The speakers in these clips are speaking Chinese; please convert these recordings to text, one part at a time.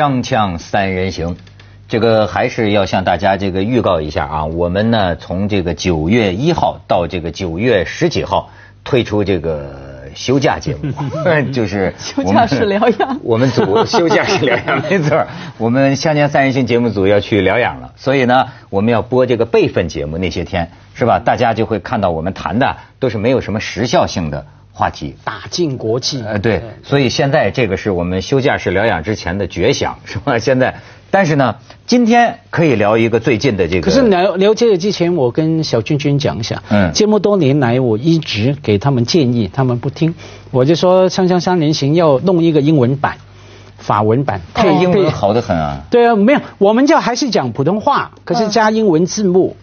锵锵三人行，这个还是要向大家这个预告一下啊，我们呢从这个九月一号到这个九月十几号推出这个。休假节目 就是休假是疗养，我们组休假是疗养，没错。我们锵锵三人行节目组要去疗养了，所以呢，我们要播这个备份节目那些天，是吧？大家就会看到我们谈的都是没有什么时效性的话题，打进国际。呃，对，所以现在这个是我们休假式疗养之前的绝响，是吧？现在。但是呢，今天可以聊一个最近的这个。可是聊聊这个之前，我跟小君君讲一下。嗯。这么多年来，我一直给他们建议，他们不听。我就说《锵锵三人行》要弄一个英文版、法文版。配英文好的很啊。对啊，没有，我们就还是讲普通话，可是加英文字幕，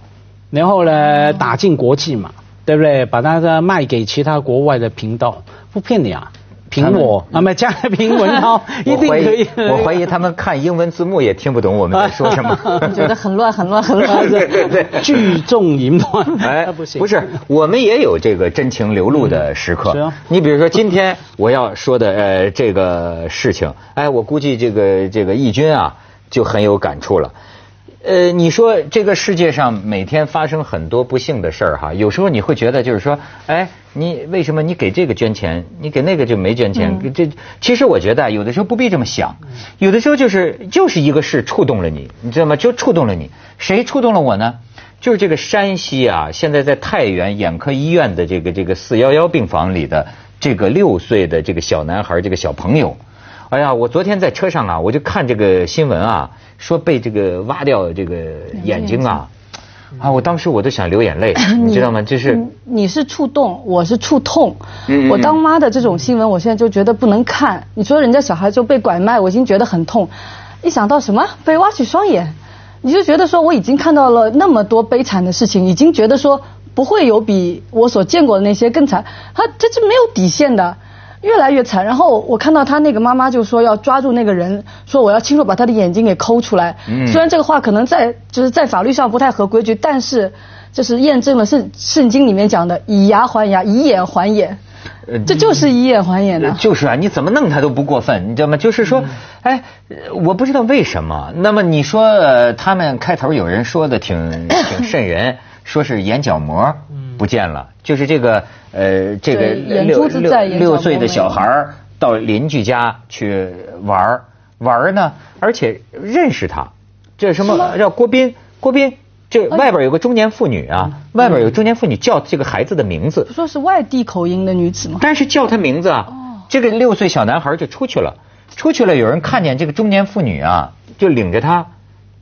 然后呢打进国际嘛，对不对？把它个卖给其他国外的频道，不骗你啊。苹果，那么加评文哦，一定可以。我怀疑他们看英文字幕也听不懂我们在说什么。觉得很乱，很乱，很乱。对对对，聚众淫乱。哎，不行，不是，我们也有这个真情流露的时刻。是啊。你比如说今天我要说的呃这个事情，哎，我估计这个这个义军啊就很有感触了。呃，你说这个世界上每天发生很多不幸的事儿哈，有时候你会觉得就是说，哎，你为什么你给这个捐钱，你给那个就没捐钱？这其实我觉得有的时候不必这么想，有的时候就是就是一个事触动了你，你知道吗？就触动了你，谁触动了我呢？就是这个山西啊，现在在太原眼科医院的这个这个四幺幺病房里的这个六岁的这个小男孩，这个小朋友。哎呀，我昨天在车上啊，我就看这个新闻啊，说被这个挖掉这个眼睛啊，啊，我当时我都想流眼泪，你知道吗？就是你是触动，我是触痛。我当妈的这种新闻，我现在就觉得不能看。你说人家小孩就被拐卖，我已经觉得很痛。一想到什么被挖取双眼，你就觉得说我已经看到了那么多悲惨的事情，已经觉得说不会有比我所见过的那些更惨。他这是没有底线的。越来越惨，然后我看到他那个妈妈就说要抓住那个人，说我要亲手把他的眼睛给抠出来。虽然这个话可能在就是在法律上不太合规矩，但是就是验证了圣圣经里面讲的以牙还牙，以眼还眼，这就是以眼还眼的。就是啊，你怎么弄他都不过分，你知道吗？就是说，哎，我不知道为什么。那么你说他们开头有人说的挺挺瘆人，说是眼角膜不见了，就是这个。呃，这个六六六岁的小孩到邻居家去玩玩呢，而且认识他，这什么叫郭斌？郭斌，这外边有个中年妇女啊，外边有个中年妇女叫这个孩子的名字，说是外地口音的女子吗？但是叫他名字啊，这个六岁小男孩就出去了，出去了，有人看见这个中年妇女啊，就领着他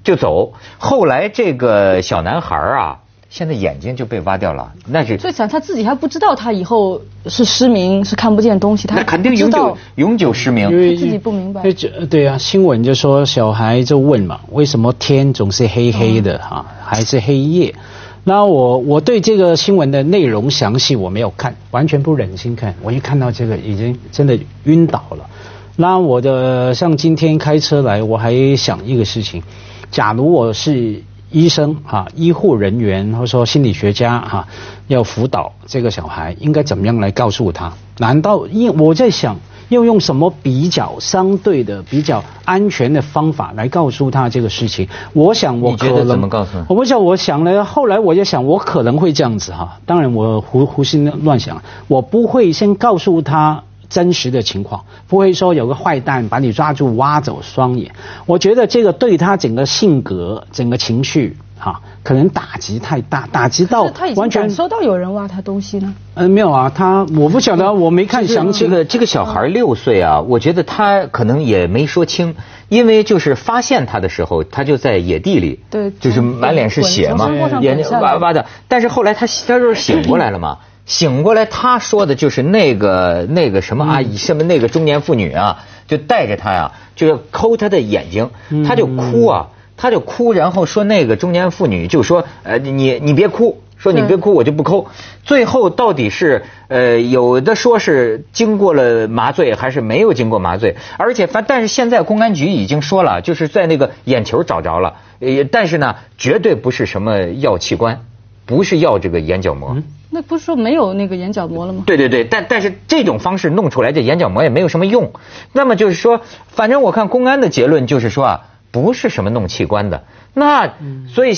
就走，后来这个小男孩啊。现在眼睛就被挖掉了，那是最惨。他自己还不知道，他以后是失明，是看不见东西。他肯定永久永久失明，自己不明白。对啊，新闻就说小孩就问嘛，为什么天总是黑黑的哈，还是黑夜？那我我对这个新闻的内容详细我没有看，完全不忍心看。我一看到这个，已经真的晕倒了。那我的像今天开车来，我还想一个事情：假如我是。医生哈，医护人员或者说心理学家哈，要辅导这个小孩，应该怎么样来告诉他？难道因我在想，要用什么比较相对的、比较安全的方法来告诉他这个事情？我想，我可能怎么告诉？我不知道，我想了，后来我就想，我可能会这样子哈。当然，我胡胡思乱想，我不会先告诉他。真实的情况不会说有个坏蛋把你抓住挖走双眼，我觉得这个对他整个性格、整个情绪啊，可能打击太大，打击到完全感受到有人挖他东西呢。嗯，没有啊，他我不晓得，我没看详细。这个这个小孩六岁啊，我觉得他可能也没说清，因为就是发现他的时候，他就在野地里，对，就是满脸是血嘛，眼睛哇哇的。但是后来他他就是醒过来了嘛。醒过来，他说的就是那个那个什么阿姨，什么那个中年妇女啊，就带着他呀，就要抠他的眼睛，他就哭啊，他就哭，然后说那个中年妇女就说，呃，你你别哭，说你别哭，我就不抠。最后到底是呃有的说是经过了麻醉，还是没有经过麻醉？而且反但是现在公安局已经说了，就是在那个眼球找着了，呃，但是呢，绝对不是什么药器官，不是药这个眼角膜。那不是说没有那个眼角膜了吗？对对对，但但是这种方式弄出来，这眼角膜也没有什么用。那么就是说，反正我看公安的结论就是说啊，不是什么弄器官的。那所以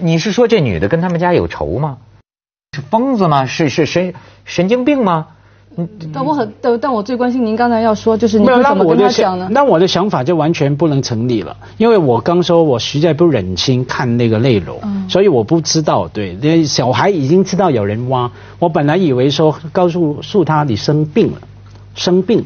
你是说这女的跟他们家有仇吗？是疯子吗？是是神神经病吗？但我很但但我最关心您刚才要说，就是你怎么跟他讲呢？那我的想法就完全不能成立了，因为我刚说我实在不忍心看那个内容，所以我不知道。对，那小孩已经知道有人挖，我本来以为说告诉诉他你生病了，生病，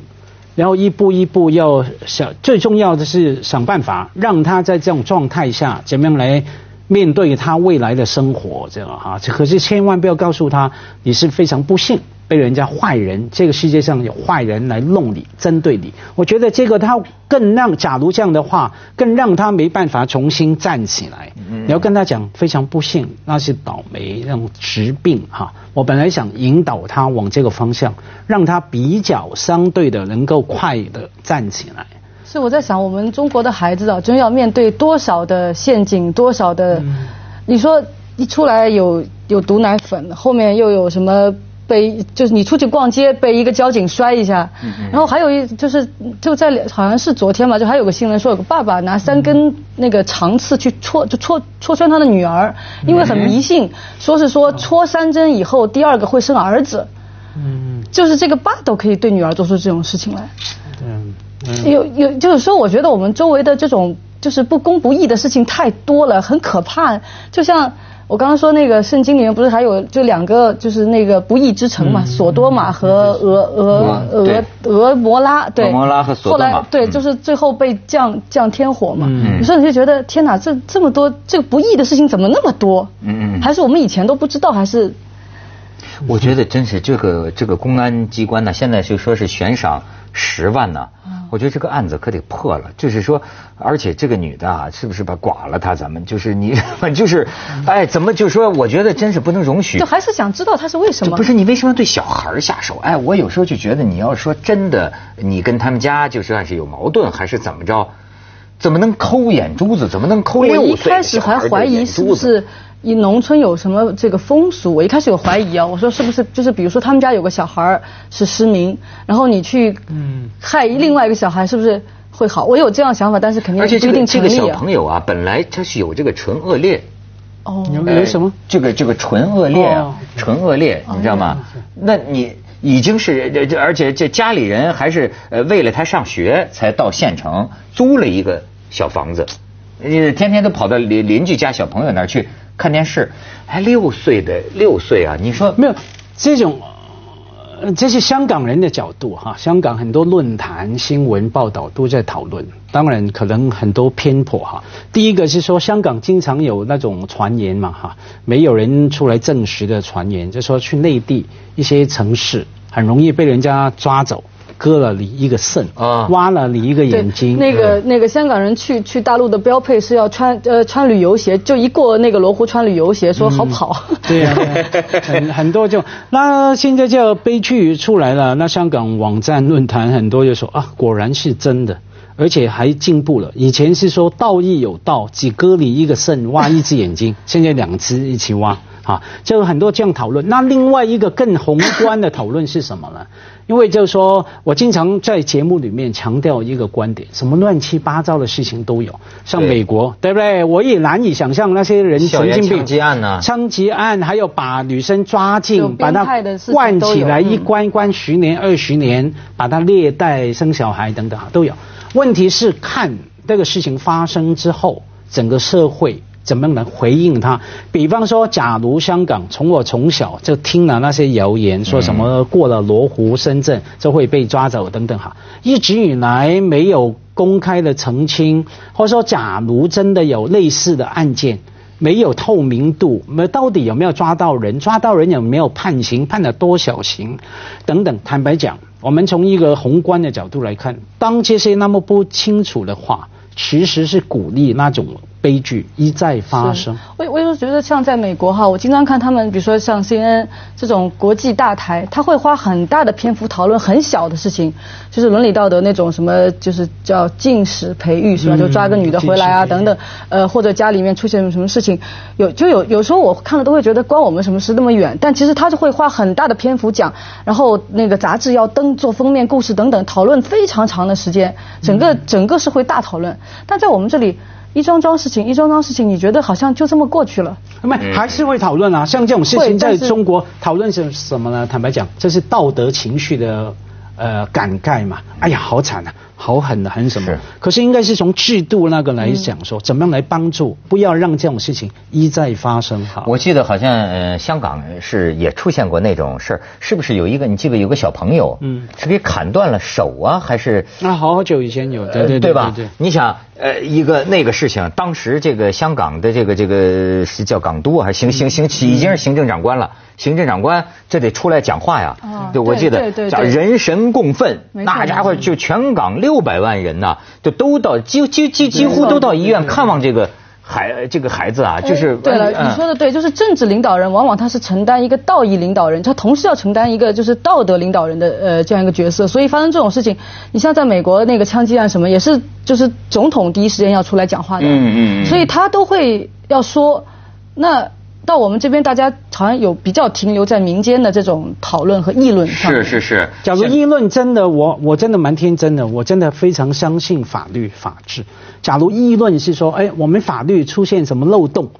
然后一步一步要想，最重要的是想办法让他在这种状态下怎么样来面对他未来的生活，这样哈。可是千万不要告诉他你是非常不幸。被人家坏人，这个世界上有坏人来弄你，针对你。我觉得这个他更让，假如这样的话，更让他没办法重新站起来。你要跟他讲，非常不幸，那是倒霉，那种疾病哈。我本来想引导他往这个方向，让他比较相对的能够快的站起来。是我在想，我们中国的孩子啊，真要面对多少的陷阱，多少的，你说一出来有有毒奶粉，后面又有什么？被就是你出去逛街被一个交警摔一下，然后还有一就是就在好像是昨天吧，就还有个新闻说有个爸爸拿三根那个长刺去戳就戳戳穿他的女儿，因为很迷信，说是说戳三针以后第二个会生儿子，嗯，就是这个爸都可以对女儿做出这种事情来，嗯，有有就是说我觉得我们周围的这种就是不公不义的事情太多了，很可怕，就像。我刚刚说那个圣经里面不是还有就两个就是那个不义之城嘛，索多玛和俄俄俄俄摩拉，对，摩拉和索多玛，对，就是最后被降降天火嘛。有时候你就觉得天哪，这这么多这个不义的事情怎么那么多？嗯嗯，还是我们以前都不知道，还是？我觉得真是这个这个公安机关呢，现在就说是悬赏十万呢。我觉得这个案子可得破了，就是说，而且这个女的啊，是不是把剐了她？咱们就是你，就是，哎，怎么就说？我觉得真是不能容许。就还是想知道她是为什么？不是你为什么对小孩下手？哎，我有时候就觉得，你要说真的，你跟他们家就算是有矛盾，还是怎么着？怎么能抠眼珠子？怎么能抠六岁的小孩的眼珠子？你农村有什么这个风俗？我一开始有怀疑啊，我说是不是就是比如说他们家有个小孩是失明，然后你去害另外一个小孩，是不是会好？我有这样想法，但是肯定不一定这个小朋友啊，本来他是有这个纯恶劣。哦，有什么？这个这个纯恶劣啊，纯恶劣，你知道吗？那你已经是这这，而且这家里人还是呃为了他上学才到县城租了一个小房子，呃天天都跑到邻邻居家小朋友那儿去。看电视，还六岁的六岁啊！你说没有这种，这是香港人的角度哈。香港很多论坛、新闻报道都在讨论，当然可能很多偏颇哈。第一个是说，香港经常有那种传言嘛哈，没有人出来证实的传言，就说去内地一些城市很容易被人家抓走。割了你一个肾啊，挖了你一个眼睛。那个那个香港人去去大陆的标配是要穿呃穿旅游鞋，就一过那个罗湖穿旅游鞋说好跑。对呀，很很多就那现在叫悲剧出来了。那香港网站论坛很多就说啊，果然是真的，而且还进步了。以前是说道义有道，只割你一个肾，挖一只眼睛，现在两只一起挖啊，就很多这样讨论。那另外一个更宏观的讨论是什么呢？因为就是说，我经常在节目里面强调一个观点：什么乱七八糟的事情都有。像美国，对不对？我也难以想象那些人神经病枪击案呢？枪击案，还有把女生抓进，把她关起来，一关关十年、二十年，把她虐待、生小孩等等，都有。问题是看这个事情发生之后，整个社会。怎么能回应他？比方说，假如香港从我从小就听了那些谣言，说什么过了罗湖、深圳就会被抓走等等哈，一直以来没有公开的澄清，或者说，假如真的有类似的案件，没有透明度，那到底有没有抓到人？抓到人有没有判刑？判了多少刑？等等。坦白讲，我们从一个宏观的角度来看，当这些那么不清楚的话，其实是鼓励那种。悲剧一再发生。我我有时候觉得像在美国哈，我经常看他们，比如说像 CNN 这种国际大台，他会花很大的篇幅讨论很小的事情，就是伦理道德那种什么，就是叫禁食培育是吧？就抓个女的回来啊等等，呃，或者家里面出现什么事情，有就有有时候我看了都会觉得关我们什么事那么远，但其实他就会花很大的篇幅讲，然后那个杂志要登做封面故事等等，讨论非常长的时间，整个整个是会大讨论，但在我们这里。一桩桩事情，一桩桩事情，你觉得好像就这么过去了？没，还是会讨论啊。像这种事情，在中国讨论是什么呢？坦白讲，这是道德情绪的呃感慨嘛。哎呀，好惨啊！好狠的，很什么？可是应该是从制度那个来讲说，怎么样来帮助，不要让这种事情一再发生。哈，我记得好像呃香港是也出现过那种事儿，是不是有一个你记得有个小朋友，嗯，是给砍断了手啊，还是？那好久以前有，对对对吧？你想呃一个那个事情，当时这个香港的这个这个是叫港督还是行行行，已经是行政长官了。行政长官这得出来讲话呀！对，我记得叫人神共愤，那家伙就全港六百万人呐，就都到几几几几乎都到医院看望这个孩这个孩子啊，就是。对了，你说的对，就是政治领导人往往他是承担一个道义领导人，他同时要承担一个就是道德领导人的呃这样一个角色，所以发生这种事情，你像在美国那个枪击案什么，也是就是总统第一时间要出来讲话的，嗯嗯，所以他都会要说那。到我们这边，大家好像有比较停留在民间的这种讨论和议论上。是是是。假如议论真的，我我真的蛮天真的，我真的非常相信法律法治。假如议论是说，哎，我们法律出现什么漏洞，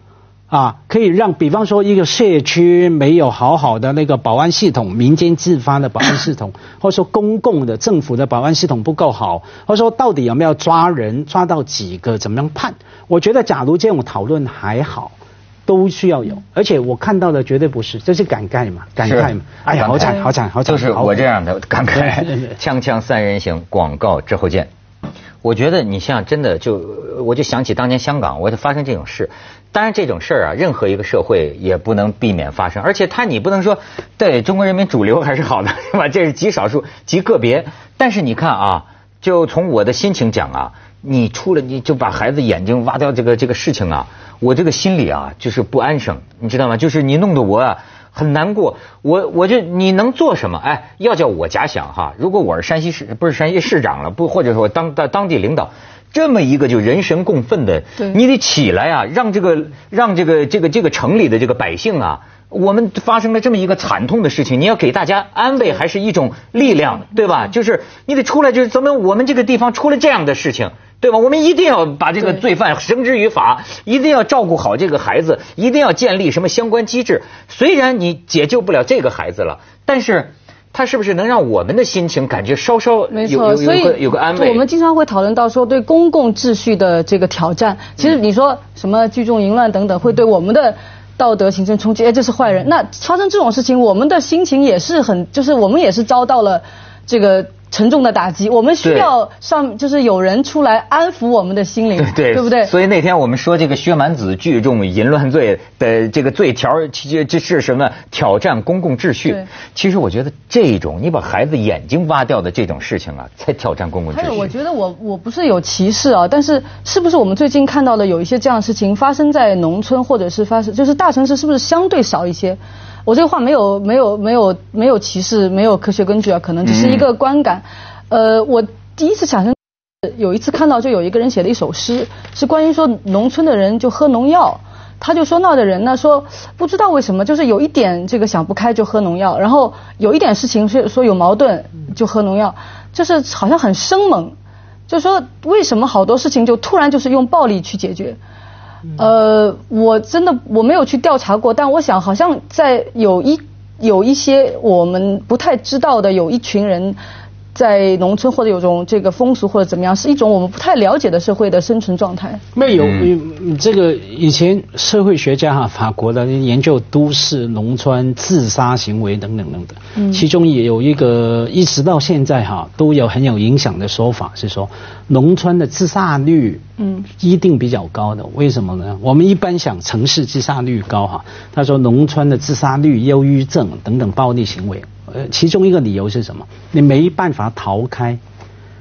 啊，可以让，比方说一个社区没有好好的那个保安系统，民间自发的保安系统，或者说公共的政府的保安系统不够好，或者说到底有没有抓人，抓到几个，怎么样判？我觉得，假如这种讨论还好。都需要有，而且我看到的绝对不是，这是感慨嘛，感慨嘛，哎呀，好惨，好惨，好惨，就是我这样的感慨。锵锵三人行，广告之后见。我觉得你像真的就，我就想起当年香港，我就发生这种事。当然这种事儿啊，任何一个社会也不能避免发生，而且他你不能说对中国人民主流还是好的，对吧？这是极少数、极个别。但是你看啊，就从我的心情讲啊，你出了你就把孩子眼睛挖掉这个这个事情啊。我这个心里啊，就是不安生，你知道吗？就是你弄得我啊很难过。我我就你能做什么？哎，要叫我假想哈，如果我是山西市不是山西市长了，不或者说当当当地领导，这么一个就人神共愤的，你得起来啊，让这个让这个这个这个城里的这个百姓啊，我们发生了这么一个惨痛的事情，你要给大家安慰，还是一种力量，对吧？就是你得出来，就是怎么我们这个地方出了这样的事情。对吧？我们一定要把这个罪犯绳之于法，一定要照顾好这个孩子，一定要建立什么相关机制。虽然你解救不了这个孩子了，但是他是不是能让我们的心情感觉稍稍没错？所以有个安慰。我们经常会讨论到说对公共秩序的这个挑战。其实你说什么聚众淫乱等等，会对我们的道德形成冲击。哎，这是坏人。那发生这种事情，我们的心情也是很，就是我们也是遭到了这个。沉重的打击，我们需要上就是有人出来安抚我们的心灵，对不对？所以那天我们说这个薛蛮子聚众淫乱罪的这个罪条，这这是什么？挑战公共秩序。其实我觉得这种你把孩子眼睛挖掉的这种事情啊，才挑战公共秩序。还有，我觉得我我不是有歧视啊，但是是不是我们最近看到的有一些这样的事情发生在农村，或者是发生就是大城市，是不是相对少一些？我这个话没有没有没有没有歧视，没有科学根据啊，可能只是一个观感。呃，我第一次产生，有一次看到就有一个人写了一首诗，是关于说农村的人就喝农药，他就说那的人呢说不知道为什么就是有一点这个想不开就喝农药，然后有一点事情是说有矛盾就喝农药，就是好像很生猛，就说为什么好多事情就突然就是用暴力去解决。呃，我真的我没有去调查过，但我想好像在有一有一些我们不太知道的，有一群人。在农村或者有种这个风俗或者怎么样，是一种我们不太了解的社会的生存状态。没有，这个以前社会学家哈，法国的研究都市农村自杀行为等等等等，其中也有一个一直到现在哈都有很有影响的说法是说，农村的自杀率嗯一定比较高的。为什么呢？我们一般想城市自杀率高哈，他说农村的自杀率、忧郁症等等暴力行为。呃，其中一个理由是什么？你没办法逃开，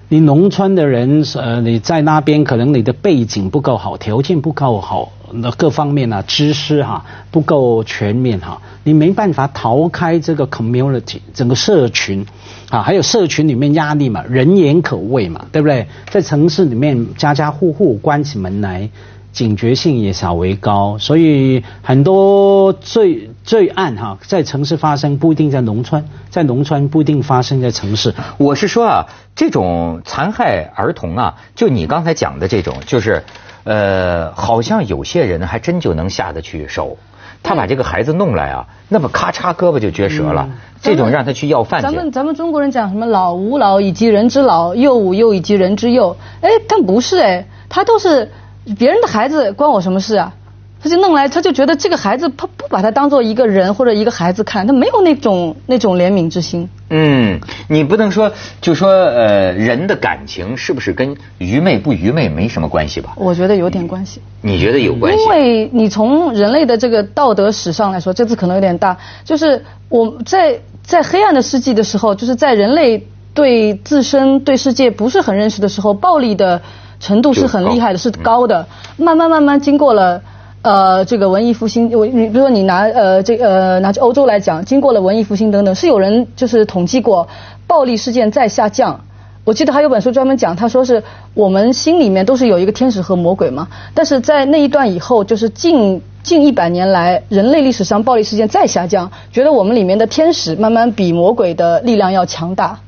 你农村的人，呃，你在那边可能你的背景不够好，条件不够好，那各方面啊，知识哈不够全面哈，你没办法逃开这个 community 整个社群，啊，还有社群里面压力嘛，人言可畏嘛，对不对？在城市里面，家家户户关起门来。警觉性也稍微高，所以很多罪罪案哈，在城市发生不一定在农村，在农村不一定发生在城市。我是说啊，这种残害儿童啊，就你刚才讲的这种，就是呃，好像有些人还真就能下得去手。他把这个孩子弄来啊，那么咔嚓胳膊就撅折了。这种让他去要饭去。咱们咱们中国人讲什么老吾老以及人之老，幼吾幼以及人之幼。哎，但不是哎，他都是。别人的孩子关我什么事啊？他就弄来，他就觉得这个孩子，他不把他当做一个人或者一个孩子看，他没有那种那种怜悯之心。嗯，你不能说就说呃，人的感情是不是跟愚昧不愚昧没什么关系吧？我觉得有点关系。你觉得有关系？因为你从人类的这个道德史上来说，这次可能有点大，就是我在在黑暗的世纪的时候，就是在人类对自身对世界不是很认识的时候，暴力的。程度是很厉害的，是高的。慢慢慢慢经过了呃这个文艺复兴，我你比如说你拿呃这呃拿欧洲来讲，经过了文艺复兴等等，是有人就是统计过暴力事件在下降。我记得还有本书专门讲，他说是我们心里面都是有一个天使和魔鬼嘛，但是在那一段以后，就是近近一百年来人类历史上暴力事件在下降，觉得我们里面的天使慢慢比魔鬼的力量要强大。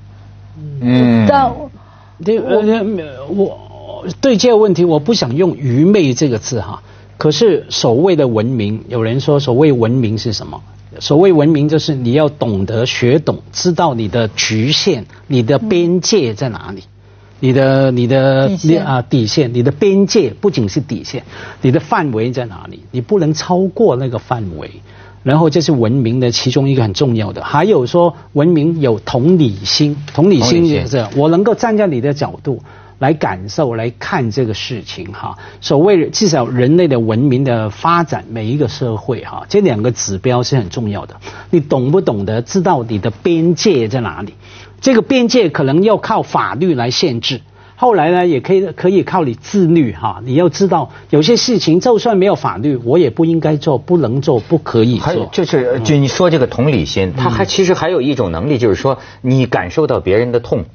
嗯，但对我我。对这个问题，我不想用愚昧这个字哈。可是所谓的文明，有人说所谓文明是什么？所谓文明就是你要懂得学懂，知道你的局限，你的边界在哪里？你的你的啊底线，你的边界不仅是底线，你的范围在哪里？你不能超过那个范围。然后这是文明的其中一个很重要的。还有说文明有同理心，同理心也是我能够站在你的角度。来感受、来看这个事情哈。所谓至少人类的文明的发展，每一个社会哈，这两个指标是很重要的。你懂不懂得知道你的边界在哪里？这个边界可能要靠法律来限制，后来呢也可以可以靠你自律哈。你要知道有些事情就算没有法律，我也不应该做、不能做、不可以做。还有就是就你说这个同理心，他还其实还有一种能力，就是说你感受到别人的痛。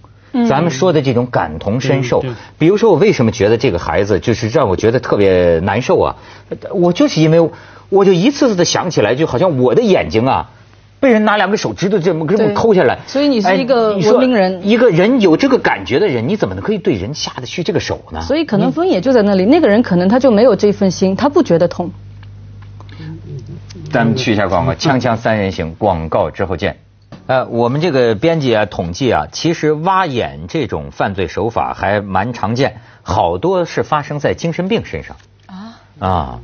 咱们说的这种感同身受，比如说我为什么觉得这个孩子就是让我觉得特别难受啊？我就是因为我就一次次的想起来，就好像我的眼睛啊被人拿两个手指头这么这么抠下来。所以你是一个文明人，一个人有这个感觉的人，你怎么能可以对人下得去这个手呢？所以可能分野就在那里，那个人可能他就没有这份心，他不觉得痛。咱们去一下广告，锵锵三人行，广告之后见。呃，我们这个编辑啊，统计啊，其实挖眼这种犯罪手法还蛮常见，好多是发生在精神病身上。啊啊，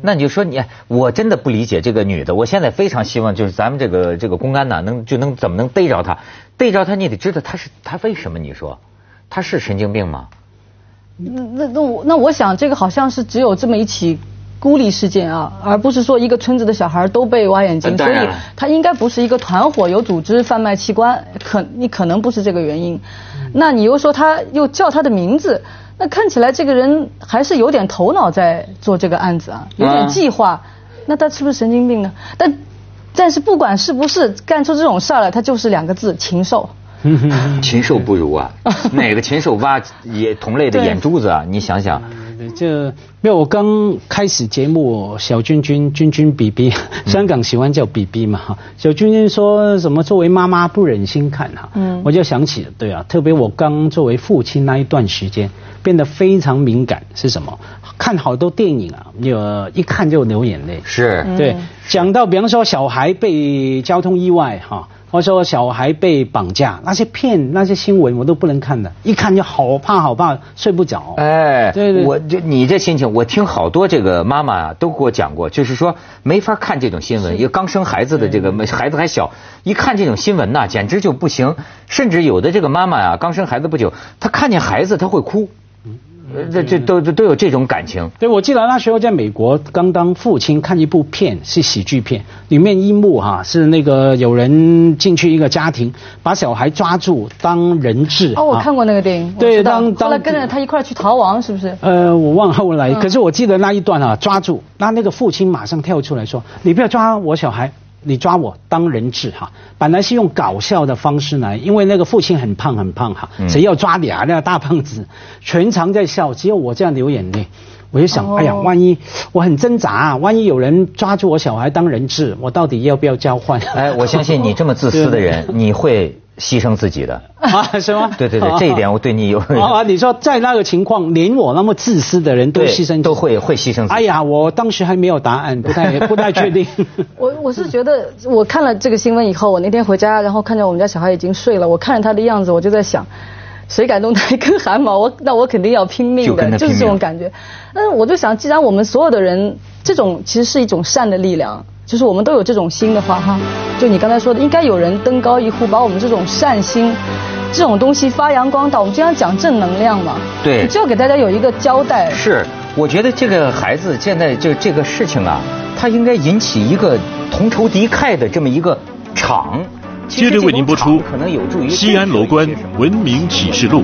那你就说你，我真的不理解这个女的。我现在非常希望就是咱们这个这个公安呢，能就能怎么能逮着她？逮着她，你得知道她是她为什么？你说她是神经病吗？那那那我那我想这个好像是只有这么一起。孤立事件啊，而不是说一个村子的小孩都被挖眼睛，所以他应该不是一个团伙有组织贩卖器官，可你可能不是这个原因。那你又说他又叫他的名字，那看起来这个人还是有点头脑在做这个案子啊，有点计划。那他是不是神经病呢？但但是不管是不是干出这种事儿来，他就是两个字：禽兽。禽兽不如啊！哪个禽兽挖也同类的眼珠子啊？你想想。就没有我刚开始节目，小君君君君 B B，香港喜欢叫 B B 嘛哈。小君君说什么作为妈妈不忍心看哈，嗯，我就想起了，对啊，特别我刚作为父亲那一段时间，变得非常敏感是什么？看好多电影啊，有一看就流眼泪。是，对，讲到比方说小孩被交通意外哈。我说小孩被绑架，那些片、那些新闻我都不能看的，一看就好怕好怕，睡不着。哎，对对，我这你这心情，我听好多这个妈妈都给我讲过，就是说没法看这种新闻，一个刚生孩子的这个孩子还小，一看这种新闻呐，简直就不行。甚至有的这个妈妈啊，刚生孩子不久，她看见孩子她会哭。这这都都有这种感情。对，我记得那时候在美国刚当父亲，看一部片是喜剧片，里面一幕哈是那个有人进去一个家庭，把小孩抓住当人质。哦，我看过那个电影。对，当后来跟着他一块去逃亡，是不是？呃，我忘后来，可是我记得那一段啊，抓住那那个父亲马上跳出来说：“你不要抓我小孩。”你抓我当人质哈，本来是用搞笑的方式呢，因为那个父亲很胖很胖哈，谁要抓你啊？那个大胖子，全场在笑，只有我这样流眼泪。我就想，哎呀，万一我很挣扎啊，万一有人抓住我小孩当人质，我到底要不要交换？哎，我相信你这么自私的人，你会。牺牲自己的啊，是吗？对对对，这一点我对你有啊。你说在那个情况，连我那么自私的人都牺牲，都会会牺牲。哎呀，我当时还没有答案，不太 不太确定。我我是觉得，我看了这个新闻以后，我那天回家，然后看见我们家小孩已经睡了，我看着他的样子，我就在想，谁敢动他一根汗毛，我 那我肯定要拼命的，就是这种感觉。但是我就想，既然我们所有的人，这种其实是一种善的力量。就是我们都有这种心的话，哈，就你刚才说的，应该有人登高一呼，把我们这种善心，这种东西发扬光大。我们经常讲正能量嘛，对，就要给大家有一个交代。是，我觉得这个孩子现在就这个事情啊，他应该引起一个同仇敌忾的这么一个场。接着为您播出《西安楼观文明启示录》。